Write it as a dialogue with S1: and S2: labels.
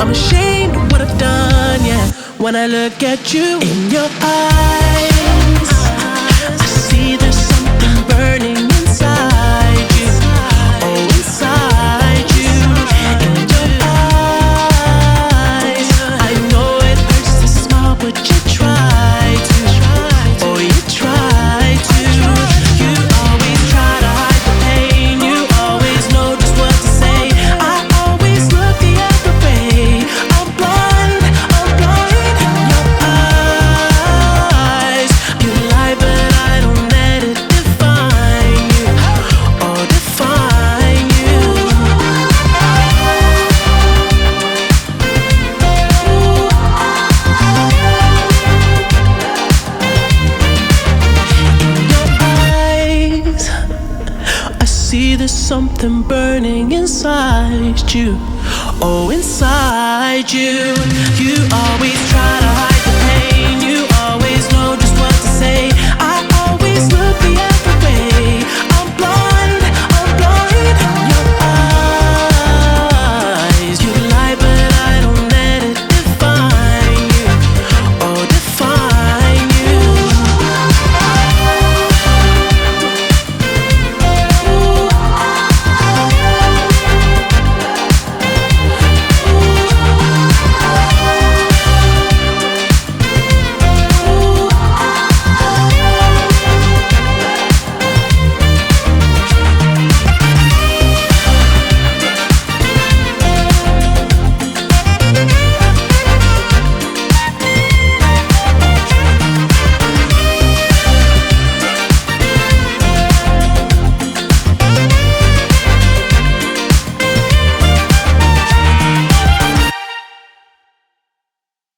S1: I'm ashamed of what I've done, yeah. When I look at you in your eyes. see there's something burning inside you. Oh, inside you. You always try to.